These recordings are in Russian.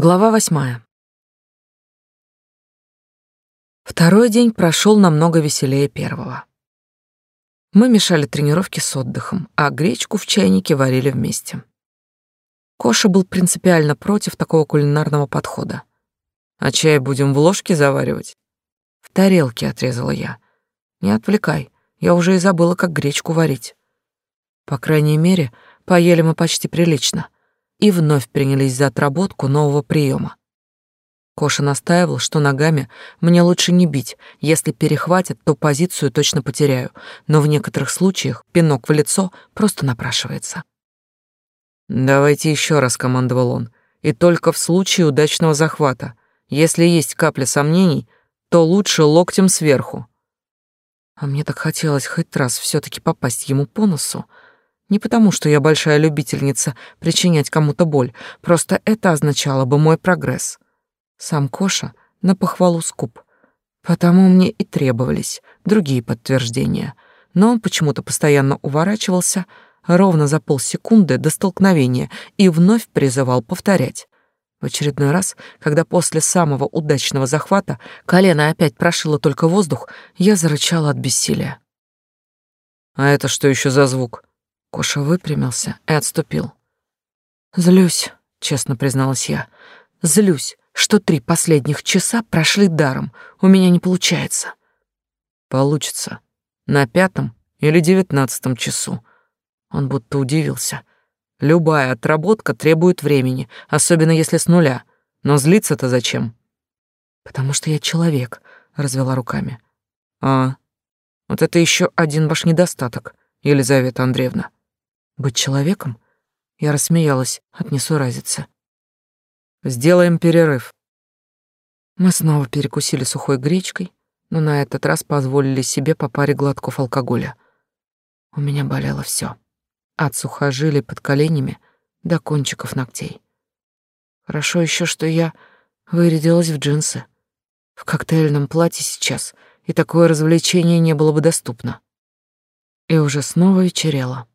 Глава восьмая. Второй день прошел намного веселее первого. Мы мешали тренировки с отдыхом, а гречку в чайнике варили вместе. Коша был принципиально против такого кулинарного подхода. «А чай будем в ложке заваривать?» «В тарелке», — отрезала я. «Не отвлекай, я уже и забыла, как гречку варить». По крайней мере, поели мы почти прилично — и вновь принялись за отработку нового приема. Коша настаивал, что ногами мне лучше не бить, если перехватят, то позицию точно потеряю, но в некоторых случаях пинок в лицо просто напрашивается. «Давайте еще раз», — командовал он, — «и только в случае удачного захвата. Если есть капля сомнений, то лучше локтем сверху». А мне так хотелось хоть раз все таки попасть ему по носу, — не потому, что я большая любительница причинять кому-то боль, просто это означало бы мой прогресс. Сам Коша на похвалу скуп. Потому мне и требовались другие подтверждения. Но он почему-то постоянно уворачивался ровно за полсекунды до столкновения и вновь призывал повторять. В очередной раз, когда после самого удачного захвата колено опять прошило только воздух, я зарычала от бессилия. «А это что еще за звук?» Коша выпрямился и отступил. «Злюсь», — честно призналась я. «Злюсь, что три последних часа прошли даром. У меня не получается». «Получится. На пятом или девятнадцатом часу». Он будто удивился. «Любая отработка требует времени, особенно если с нуля. Но злиться-то зачем?» «Потому что я человек», — развела руками. «А, вот это еще один ваш недостаток, Елизавета Андреевна». Быть человеком? Я рассмеялась от несуразицы. Сделаем перерыв. Мы снова перекусили сухой гречкой, но на этот раз позволили себе по паре глотков алкоголя. У меня болело все, От сухожилий под коленями до кончиков ногтей. Хорошо еще, что я вырядилась в джинсы. В коктейльном платье сейчас, и такое развлечение не было бы доступно. И уже снова вечерело.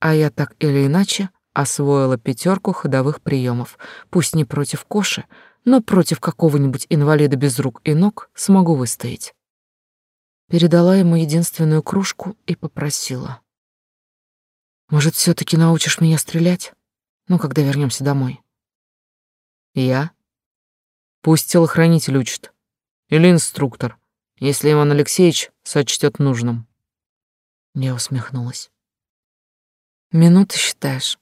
А я так или иначе освоила пятерку ходовых приемов. Пусть не против Коши, но против какого-нибудь инвалида без рук и ног смогу выстоять. Передала ему единственную кружку и попросила. «Может, все таки научишь меня стрелять? Ну, когда вернемся домой?» «Я?» «Пусть телохранитель учит. Или инструктор, если Иван Алексеевич сочтет нужным». Я усмехнулась. Минуты считаешь,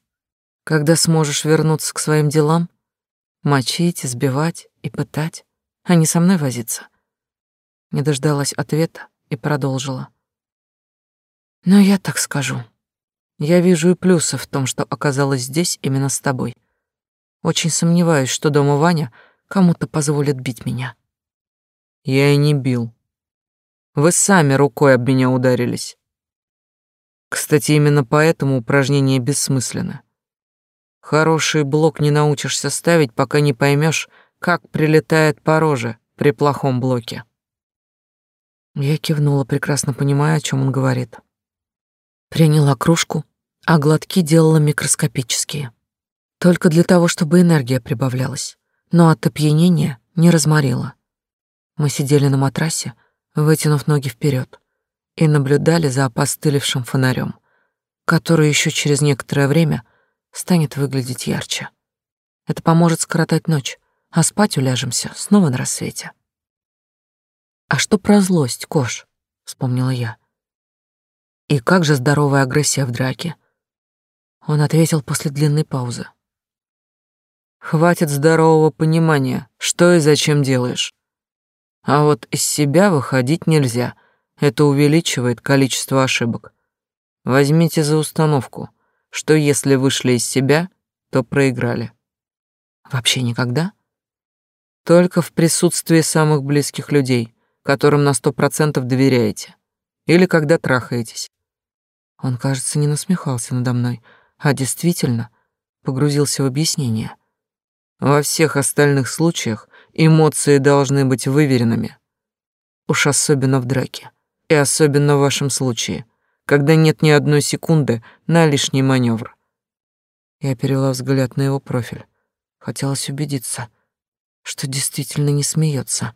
когда сможешь вернуться к своим делам, мочить, избивать и пытать, а не со мной возиться. Не дождалась ответа и продолжила. Но я так скажу. Я вижу и плюсы в том, что оказалась здесь именно с тобой. Очень сомневаюсь, что дома Ваня кому-то позволит бить меня. Я и не бил. Вы сами рукой об меня ударились. Кстати, именно поэтому упражнение бессмысленно. Хороший блок не научишься ставить, пока не поймешь, как прилетает по роже при плохом блоке. Я кивнула, прекрасно понимая, о чем он говорит. Приняла кружку, а глотки делала микроскопические. Только для того, чтобы энергия прибавлялась, но от опьянения не разморила. Мы сидели на матрасе, вытянув ноги вперед и наблюдали за опостылевшим фонарем, который еще через некоторое время станет выглядеть ярче. Это поможет скоротать ночь, а спать уляжемся снова на рассвете. «А что про злость, Кош?» — вспомнила я. «И как же здоровая агрессия в драке?» Он ответил после длинной паузы. «Хватит здорового понимания, что и зачем делаешь. А вот из себя выходить нельзя — это увеличивает количество ошибок. Возьмите за установку, что если вышли из себя, то проиграли. Вообще никогда? Только в присутствии самых близких людей, которым на сто процентов доверяете. Или когда трахаетесь. Он, кажется, не насмехался надо мной, а действительно погрузился в объяснение. Во всех остальных случаях эмоции должны быть выверенными. Уж особенно в драке. И особенно в вашем случае, когда нет ни одной секунды на лишний маневр. Я перевела взгляд на его профиль. Хотелось убедиться, что действительно не смеется.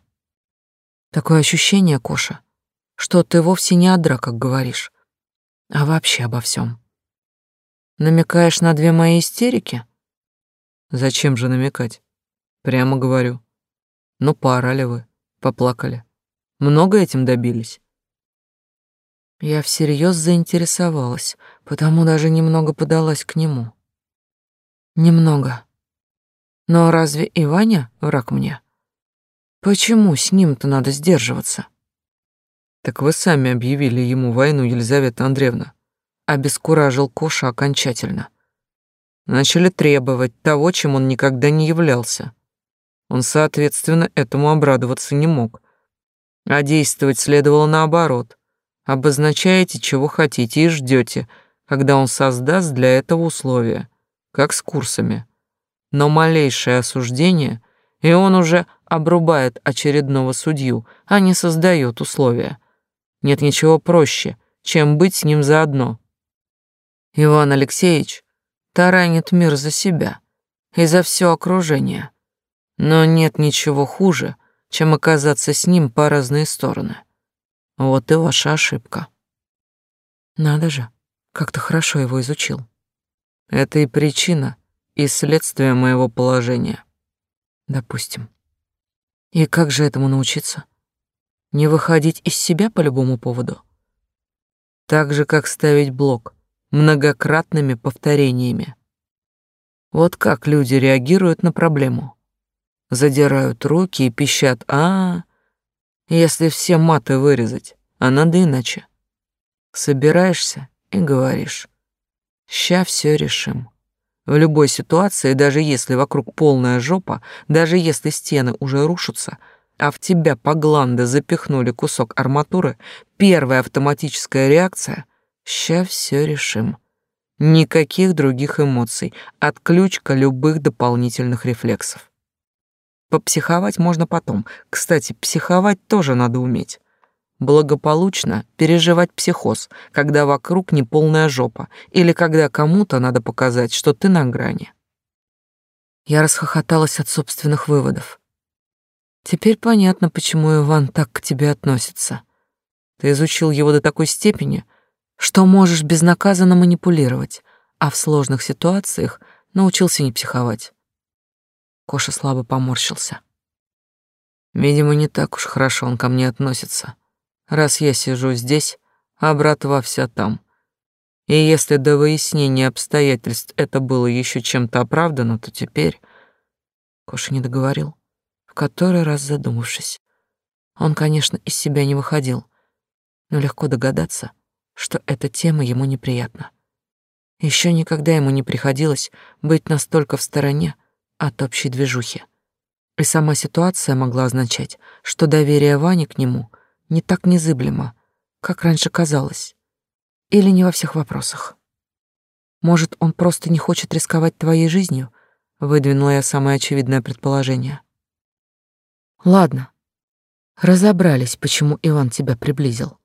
Такое ощущение, Коша, что ты вовсе не адра, как говоришь, а вообще обо всем. Намекаешь на две мои истерики? Зачем же намекать? Прямо говорю. Ну, поорали вы, поплакали. Много этим добились? Я всерьез заинтересовалась, потому даже немного подалась к нему. Немного. Но разве и Ваня враг мне? Почему с ним-то надо сдерживаться? Так вы сами объявили ему войну, Елизавета Андреевна. Обескуражил Коша окончательно. Начали требовать того, чем он никогда не являлся. Он, соответственно, этому обрадоваться не мог. А действовать следовало наоборот. Обозначаете, чего хотите, и ждете, когда он создаст для этого условия, как с курсами. Но малейшее осуждение, и он уже обрубает очередного судью, а не создает условия. Нет ничего проще, чем быть с ним заодно. Иван Алексеевич таранит мир за себя и за все окружение. Но нет ничего хуже, чем оказаться с ним по разные стороны. Вот и ваша ошибка. Надо же, как то хорошо его изучил. Это и причина, и следствие моего положения. Допустим. И как же этому научиться? Не выходить из себя по любому поводу? Так же, как ставить блок многократными повторениями. Вот как люди реагируют на проблему задирают руки и пищат «а, -а, -а если все маты вырезать, а надо иначе. Собираешься и говоришь «ща все решим». В любой ситуации, даже если вокруг полная жопа, даже если стены уже рушатся, а в тебя по гланды запихнули кусок арматуры, первая автоматическая реакция — «ща все решим». Никаких других эмоций, отключка любых дополнительных рефлексов. Попсиховать можно потом. Кстати, психовать тоже надо уметь. Благополучно переживать психоз, когда вокруг неполная жопа, или когда кому-то надо показать, что ты на грани. Я расхохоталась от собственных выводов. Теперь понятно, почему Иван так к тебе относится. Ты изучил его до такой степени, что можешь безнаказанно манипулировать, а в сложных ситуациях научился не психовать. Коша слабо поморщился. Видимо, не так уж хорошо он ко мне относится. Раз я сижу здесь, а братва вся там. И если до выяснения обстоятельств это было еще чем-то оправдано, то теперь... Коша не договорил, в который раз задумавшись. Он, конечно, из себя не выходил, но легко догадаться, что эта тема ему неприятна. Еще никогда ему не приходилось быть настолько в стороне, от общей движухи. И сама ситуация могла означать, что доверие Вани к нему не так незыблемо, как раньше казалось. Или не во всех вопросах. Может, он просто не хочет рисковать твоей жизнью? Выдвинула я самое очевидное предположение. Ладно, разобрались, почему Иван тебя приблизил.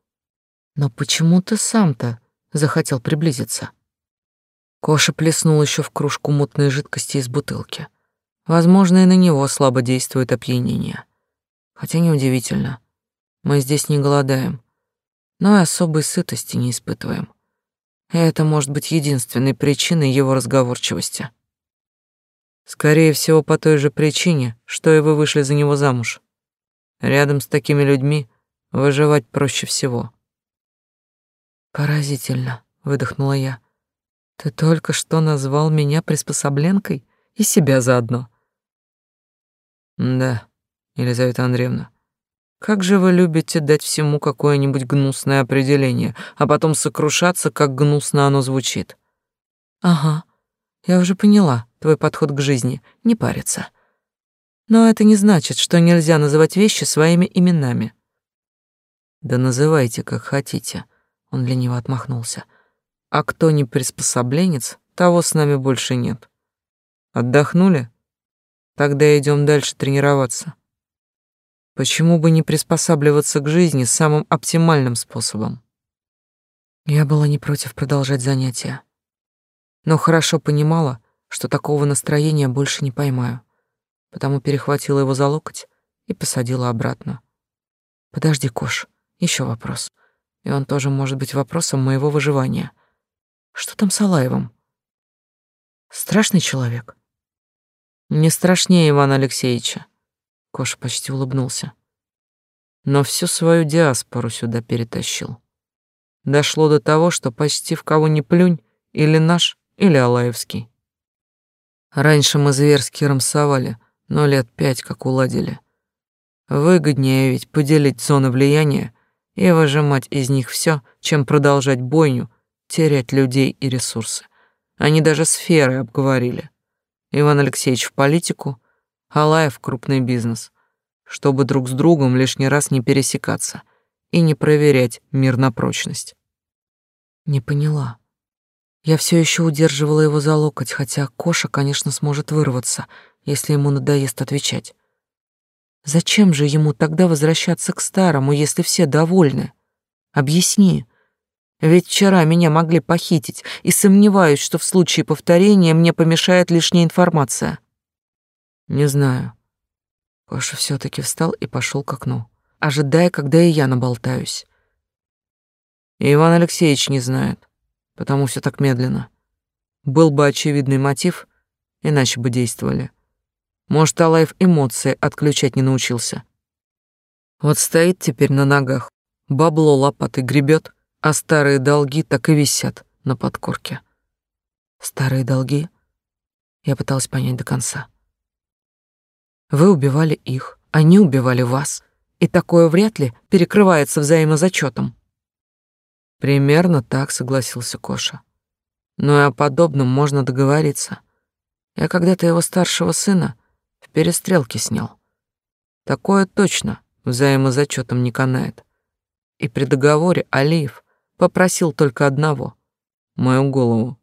Но почему ты сам-то захотел приблизиться? Коша плеснул еще в кружку мутной жидкости из бутылки. Возможно, и на него слабо действует опьянение. Хотя неудивительно. Мы здесь не голодаем, но и особой сытости не испытываем. И это может быть единственной причиной его разговорчивости. Скорее всего, по той же причине, что и вы вышли за него замуж. Рядом с такими людьми выживать проще всего. Поразительно, выдохнула я. Ты только что назвал меня приспособленкой и себя заодно. Да, Елизавета Андреевна. Как же вы любите дать всему какое-нибудь гнусное определение, а потом сокрушаться, как гнусно оно звучит. Ага, я уже поняла твой подход к жизни, не париться. Но это не значит, что нельзя называть вещи своими именами. Да называйте, как хотите, он лениво отмахнулся. А кто не приспособленец, того с нами больше нет. Отдохнули? Тогда идем дальше тренироваться. Почему бы не приспосабливаться к жизни самым оптимальным способом? Я была не против продолжать занятия, но хорошо понимала, что такого настроения больше не поймаю. потому перехватила его за локоть и посадила обратно. Подожди, Кош, еще вопрос. И он тоже может быть вопросом моего выживания. Что там с Алаевым? Страшный человек. Не страшнее Ивана Алексеевича. Коша почти улыбнулся. Но всю свою диаспору сюда перетащил. Дошло до того, что почти в кого ни плюнь, или наш, или Алаевский. Раньше мы зверски рамсовали, но лет пять как уладили. Выгоднее ведь поделить зоны влияния и выжимать из них все, чем продолжать бойню, терять людей и ресурсы. Они даже сферы обговорили. Иван Алексеевич в политику, Алаев в крупный бизнес, чтобы друг с другом лишний раз не пересекаться и не проверять мир на прочность. Не поняла. Я все еще удерживала его за локоть, хотя Коша, конечно, сможет вырваться, если ему надоест отвечать. Зачем же ему тогда возвращаться к старому, если все довольны? Объясни. Ведь вчера меня могли похитить, и сомневаюсь, что в случае повторения мне помешает лишняя информация. Не знаю. Коша все таки встал и пошел к окну, ожидая, когда и я наболтаюсь. И Иван Алексеевич не знает, потому все так медленно. Был бы очевидный мотив, иначе бы действовали. Может, Алаев эмоции отключать не научился. Вот стоит теперь на ногах, бабло лопатой гребет, а старые долги так и висят на подкорке. Старые долги? Я пыталась понять до конца. Вы убивали их, они убивали вас, и такое вряд ли перекрывается взаимозачетом. Примерно так согласился Коша. Но и о подобном можно договориться. Я когда-то его старшего сына в перестрелке снял. Такое точно взаимозачетом не канает. И при договоре Алиев попросил только одного — мою голову.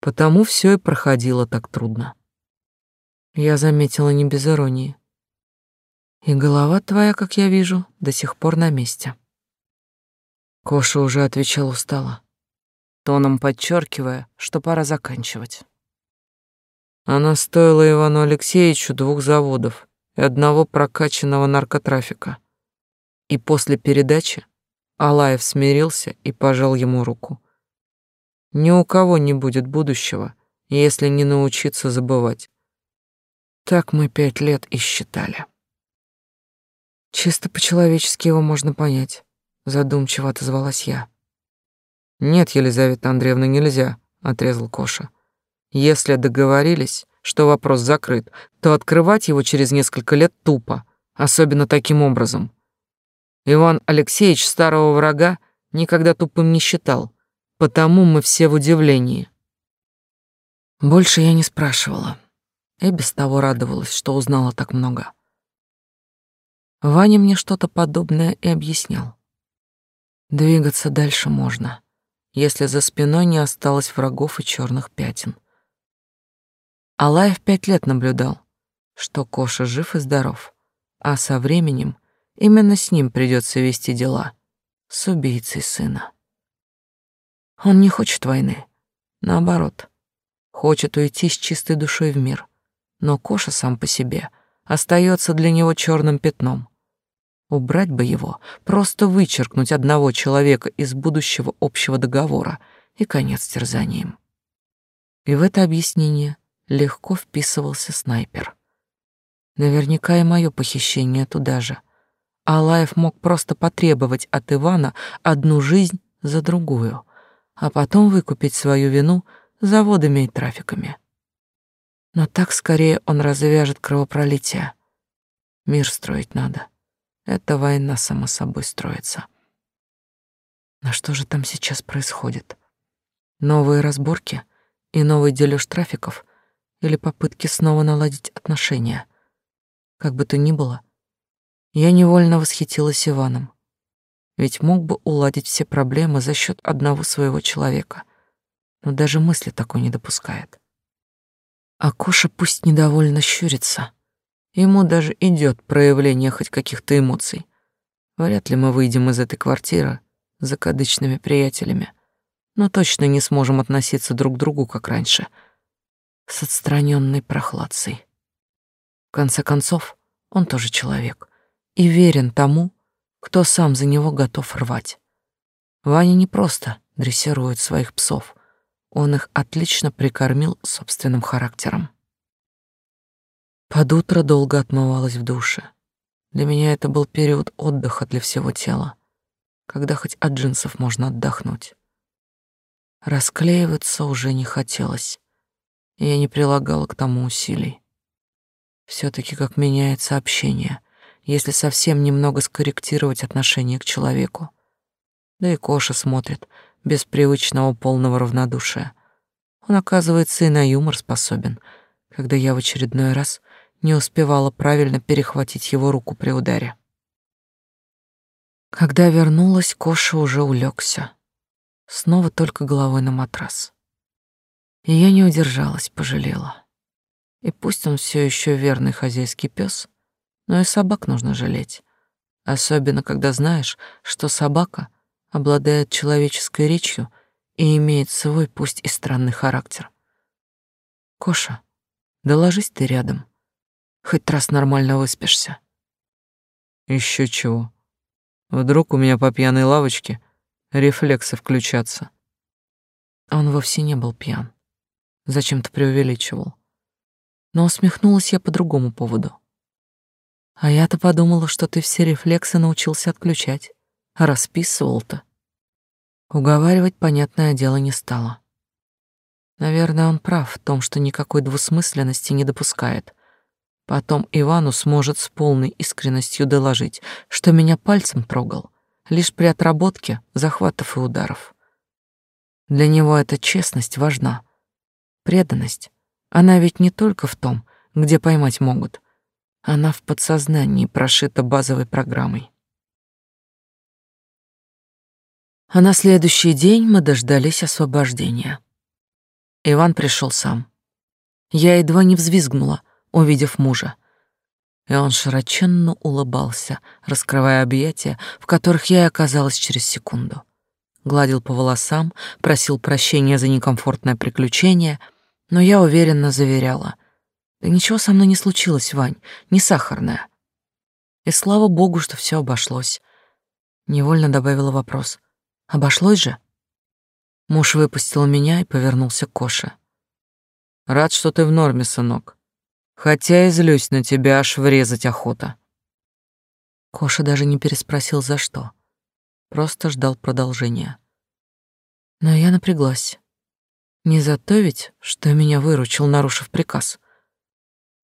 Потому все и проходило так трудно. Я заметила не без иронии. И голова твоя, как я вижу, до сих пор на месте. Коша уже отвечал устало, тоном подчеркивая, что пора заканчивать. Она стоила Ивану Алексеевичу двух заводов и одного прокачанного наркотрафика. И после передачи Алаев смирился и пожал ему руку. Ни у кого не будет будущего, если не научиться забывать. Так мы пять лет и считали. Чисто по-человечески его можно понять, задумчиво отозвалась я. Нет, Елизавета Андреевна, нельзя, отрезал Коша. Если договорились, что вопрос закрыт, то открывать его через несколько лет тупо, особенно таким образом. Иван Алексеевич старого врага никогда тупым не считал, потому мы все в удивлении. Больше я не спрашивала. И без того радовалась, что узнала так много. Ваня мне что-то подобное и объяснял. Двигаться дальше можно, если за спиной не осталось врагов и черных пятен. Алаев пять лет наблюдал, что Коша жив и здоров, а со временем именно с ним придется вести дела, с убийцей сына. Он не хочет войны, наоборот, хочет уйти с чистой душой в мир, но Коша сам по себе остается для него черным пятном. Убрать бы его, просто вычеркнуть одного человека из будущего общего договора и конец терзаниям. И в это объяснение легко вписывался снайпер. Наверняка и мое похищение туда же. Алаев мог просто потребовать от Ивана одну жизнь за другую, а потом выкупить свою вину заводами и трафиками. Но так скорее он развяжет кровопролитие. Мир строить надо. Эта война само собой строится. Но что же там сейчас происходит? Новые разборки и новый дележ трафиков — или попытки снова наладить отношения. Как бы то ни было, я невольно восхитилась Иваном. Ведь мог бы уладить все проблемы за счет одного своего человека, но даже мысли такой не допускает. А Коша пусть недовольно щурится. Ему даже идет проявление хоть каких-то эмоций. Вряд ли мы выйдем из этой квартиры закадычными приятелями, но точно не сможем относиться друг к другу, как раньше — с отстраненной прохладцей. В конце концов, он тоже человек и верен тому, кто сам за него готов рвать. Ваня не просто дрессирует своих псов, он их отлично прикормил собственным характером. Под утро долго отмывалась в душе. Для меня это был период отдыха для всего тела, когда хоть от джинсов можно отдохнуть. Расклеиваться уже не хотелось, и я не прилагала к тому усилий. все таки как меняется общение, если совсем немного скорректировать отношение к человеку. Да и Коша смотрит без привычного полного равнодушия. Он, оказывается, и на юмор способен, когда я в очередной раз не успевала правильно перехватить его руку при ударе. Когда вернулась, Коша уже улегся, снова только головой на матрас. И я не удержалась, пожалела. И пусть он все еще верный хозяйский пес, но и собак нужно жалеть. Особенно, когда знаешь, что собака обладает человеческой речью и имеет свой, пусть и странный характер. Коша, да ложись ты рядом. Хоть раз нормально выспишься. Еще чего. Вдруг у меня по пьяной лавочке рефлексы включатся. Он вовсе не был пьян. Зачем-то преувеличивал. Но усмехнулась я по другому поводу. А я-то подумала, что ты все рефлексы научился отключать. Расписывал-то. Уговаривать, понятное дело, не стало. Наверное, он прав в том, что никакой двусмысленности не допускает. Потом Ивану сможет с полной искренностью доложить, что меня пальцем трогал, лишь при отработке захватов и ударов. Для него эта честность важна. Преданность. Она ведь не только в том, где поймать могут, она в подсознании прошита базовой программой. А на следующий день мы дождались освобождения. Иван пришел сам. Я едва не взвизгнула, увидев мужа. И он широченно улыбался, раскрывая объятия, в которых я и оказалась через секунду. Гладил по волосам, просил прощения за некомфортное приключение, но я уверенно заверяла — да ничего со мной не случилось, Вань, не сахарная. И слава богу, что все обошлось. Невольно добавила вопрос. Обошлось же? Муж выпустил меня и повернулся к Коше. Рад, что ты в норме, сынок. Хотя и злюсь на тебя, аж врезать охота. Коша даже не переспросил, за что. Просто ждал продолжения. Но я напряглась. Не за то ведь, что меня выручил, нарушив приказ.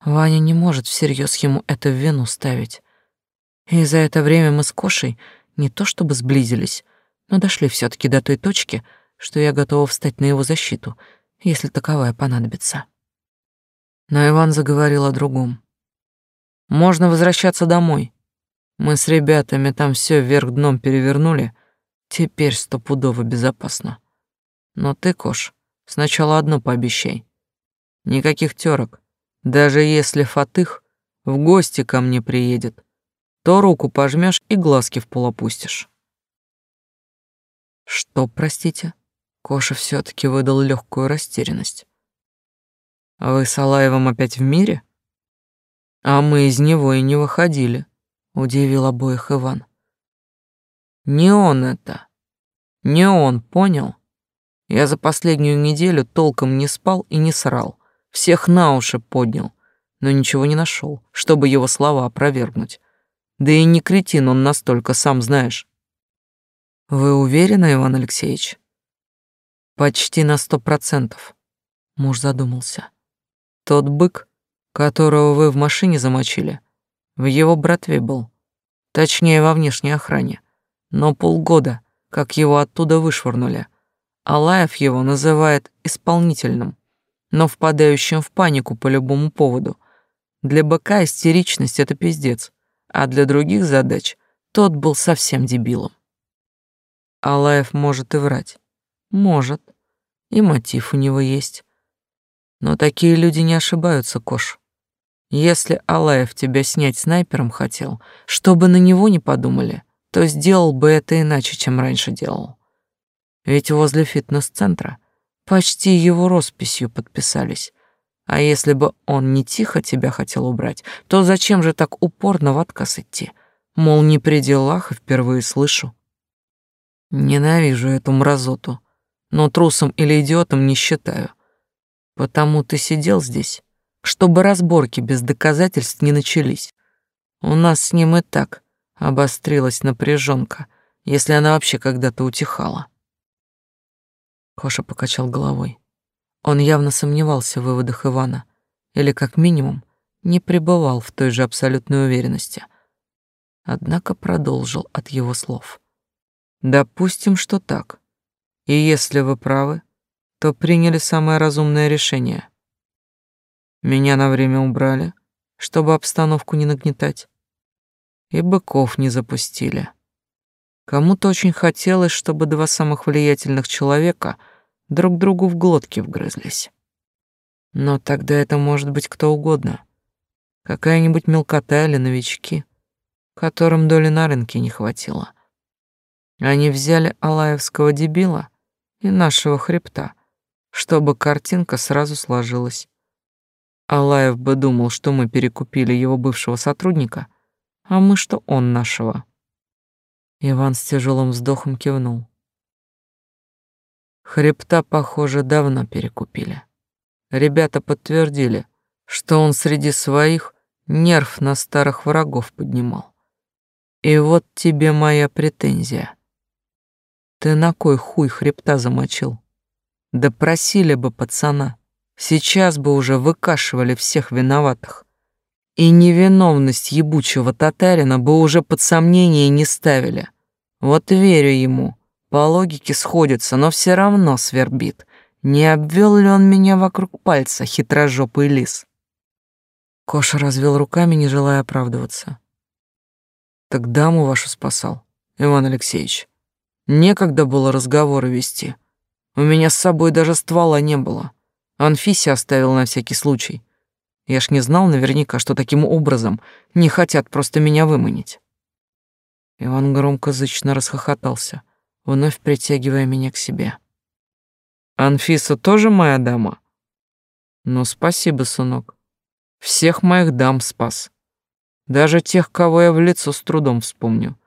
Ваня не может всерьез ему это в вину ставить. И за это время мы с Кошей не то чтобы сблизились, но дошли все таки до той точки, что я готова встать на его защиту, если таковая понадобится. Но Иван заговорил о другом. «Можно возвращаться домой. Мы с ребятами там все вверх дном перевернули, теперь стопудово безопасно. Но ты, Кош, сначала одно пообещай. Никаких тёрок, даже если Фатых в гости ко мне приедет, то руку пожмешь и глазки в пол опустишь. Что, простите? Коша все таки выдал легкую растерянность. Вы с Алаевым опять в мире? А мы из него и не выходили, удивил обоих Иван. Не он это. Не он, понял? Я за последнюю неделю толком не спал и не срал. Всех на уши поднял, но ничего не нашел, чтобы его слова опровергнуть. Да и не кретин он настолько, сам знаешь. Вы уверены, Иван Алексеевич? Почти на сто процентов. Муж задумался. Тот бык, которого вы в машине замочили, в его братве был. Точнее, во внешней охране. Но полгода, как его оттуда вышвырнули. Алаев его называет исполнительным но впадающим в панику по любому поводу. Для быка истеричность — это пиздец, а для других задач тот был совсем дебилом. Алаев может и врать. Может. И мотив у него есть. Но такие люди не ошибаются, Кош. Если Алаев тебя снять снайпером хотел, чтобы на него не подумали, то сделал бы это иначе, чем раньше делал. Ведь возле фитнес-центра — Почти его росписью подписались. А если бы он не тихо тебя хотел убрать, то зачем же так упорно в отказ идти? Мол, не при делах и впервые слышу. Ненавижу эту мразоту, но трусом или идиотом не считаю. Потому ты сидел здесь, чтобы разборки без доказательств не начались. У нас с ним и так обострилась напряженка, если она вообще когда-то утихала. Коша покачал головой. Он явно сомневался в выводах Ивана, или, как минимум, не пребывал в той же абсолютной уверенности. Однако продолжил от его слов. «Допустим, что так. И если вы правы, то приняли самое разумное решение. Меня на время убрали, чтобы обстановку не нагнетать. И быков не запустили. Кому-то очень хотелось, чтобы два самых влиятельных человека друг другу в глотки вгрызлись. Но тогда это может быть кто угодно. Какая-нибудь мелкота или новички, которым доли на рынке не хватило. Они взяли Алаевского дебила и нашего хребта, чтобы картинка сразу сложилась. Алаев бы думал, что мы перекупили его бывшего сотрудника, а мы, что он нашего. Иван с тяжелым вздохом кивнул. Хребта, похоже, давно перекупили. Ребята подтвердили, что он среди своих нерв на старых врагов поднимал. И вот тебе моя претензия. Ты на кой хуй хребта замочил? Да просили бы пацана. Сейчас бы уже выкашивали всех виноватых. И невиновность ебучего татарина бы уже под сомнение не ставили. Вот верю ему, по логике сходится, но все равно свербит. Не обвел ли он меня вокруг пальца, хитрожопый лис? Коша развел руками, не желая оправдываться. Так даму вашу спасал, Иван Алексеевич. Некогда было разговоры вести. У меня с собой даже ствола не было. Анфисе оставил на всякий случай. Я ж не знал наверняка, что таким образом не хотят просто меня выманить. Иван громко зычно расхохотался вновь притягивая меня к себе. «Анфиса тоже моя дама?» «Ну, спасибо, сынок. Всех моих дам спас. Даже тех, кого я в лицо с трудом вспомню.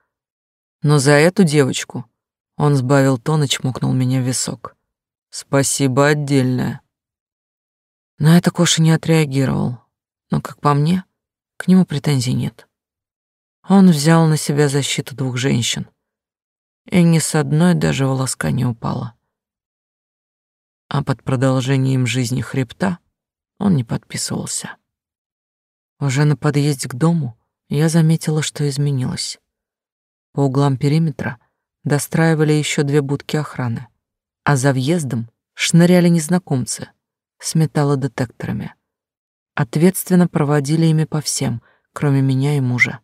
Но за эту девочку...» Он сбавил тон и чмокнул меня в висок. «Спасибо отдельное». На это Коша не отреагировал, но, как по мне, к нему претензий нет. Он взял на себя защиту двух женщин — и ни с одной даже волоска не упала. А под продолжением жизни хребта он не подписывался. Уже на подъезде к дому я заметила, что изменилось. По углам периметра достраивали еще две будки охраны, а за въездом шныряли незнакомцы с металлодетекторами. Ответственно проводили ими по всем, кроме меня и мужа.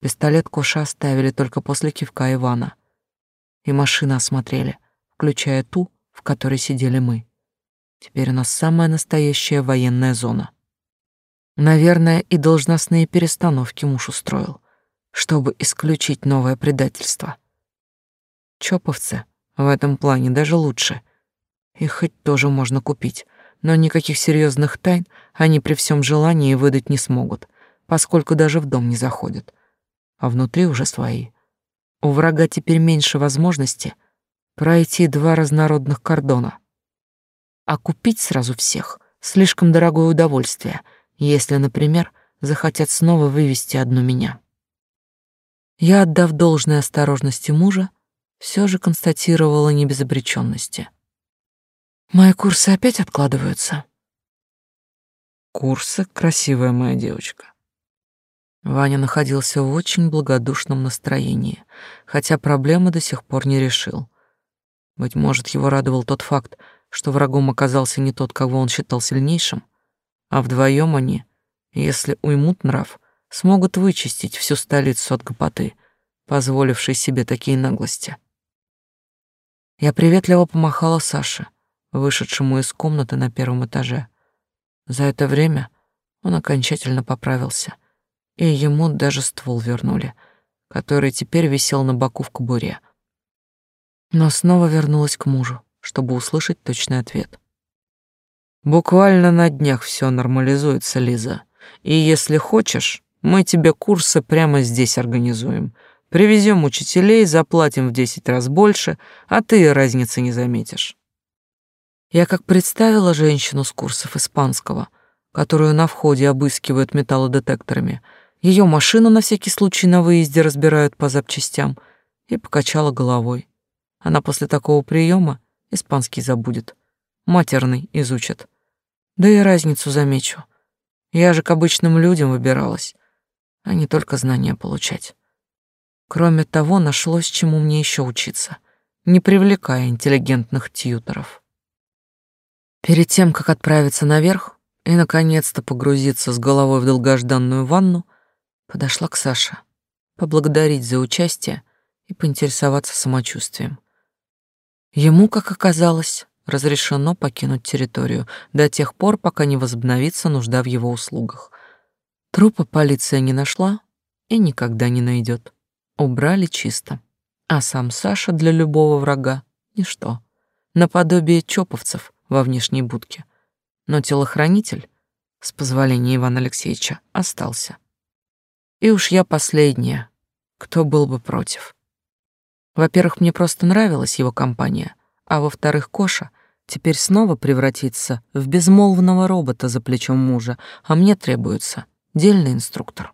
Пистолет Коша оставили только после кивка Ивана. И машины осмотрели, включая ту, в которой сидели мы. Теперь у нас самая настоящая военная зона. Наверное, и должностные перестановки муж устроил, чтобы исключить новое предательство. Чоповцы в этом плане даже лучше. Их хоть тоже можно купить, но никаких серьезных тайн они при всем желании выдать не смогут, поскольку даже в дом не заходят а внутри уже свои. У врага теперь меньше возможности пройти два разнородных кордона. А купить сразу всех — слишком дорогое удовольствие, если, например, захотят снова вывести одну меня. Я, отдав должное осторожности мужа, все же констатировала небезобреченности. Мои курсы опять откладываются. Курсы, красивая моя девочка. Ваня находился в очень благодушном настроении, хотя проблемы до сих пор не решил. Быть может, его радовал тот факт, что врагом оказался не тот, кого он считал сильнейшим, а вдвоем они, если уймут нрав, смогут вычистить всю столицу от гопоты, позволившей себе такие наглости. Я приветливо помахала Саше, вышедшему из комнаты на первом этаже. За это время он окончательно поправился — и ему даже ствол вернули, который теперь висел на боку в кобуре. Но снова вернулась к мужу, чтобы услышать точный ответ. Буквально на днях все нормализуется, Лиза. И если хочешь, мы тебе курсы прямо здесь организуем. Привезем учителей, заплатим в десять раз больше, а ты разницы не заметишь. Я как представила женщину с курсов испанского, которую на входе обыскивают металлодетекторами, ее машину на всякий случай на выезде разбирают по запчастям, и покачала головой. Она после такого приема испанский забудет, матерный изучит. Да и разницу замечу. Я же к обычным людям выбиралась, а не только знания получать. Кроме того, нашлось, чему мне еще учиться, не привлекая интеллигентных тьюторов. Перед тем, как отправиться наверх и, наконец-то, погрузиться с головой в долгожданную ванну, подошла к Саше, поблагодарить за участие и поинтересоваться самочувствием. Ему, как оказалось, разрешено покинуть территорию до тех пор, пока не возобновится нужда в его услугах. Трупа полиция не нашла и никогда не найдет. Убрали чисто. А сам Саша для любого врага — ничто. Наподобие чоповцев во внешней будке. Но телохранитель, с позволения Ивана Алексеевича, остался. И уж я последняя, кто был бы против. Во-первых, мне просто нравилась его компания, а во-вторых, Коша теперь снова превратится в безмолвного робота за плечом мужа, а мне требуется дельный инструктор.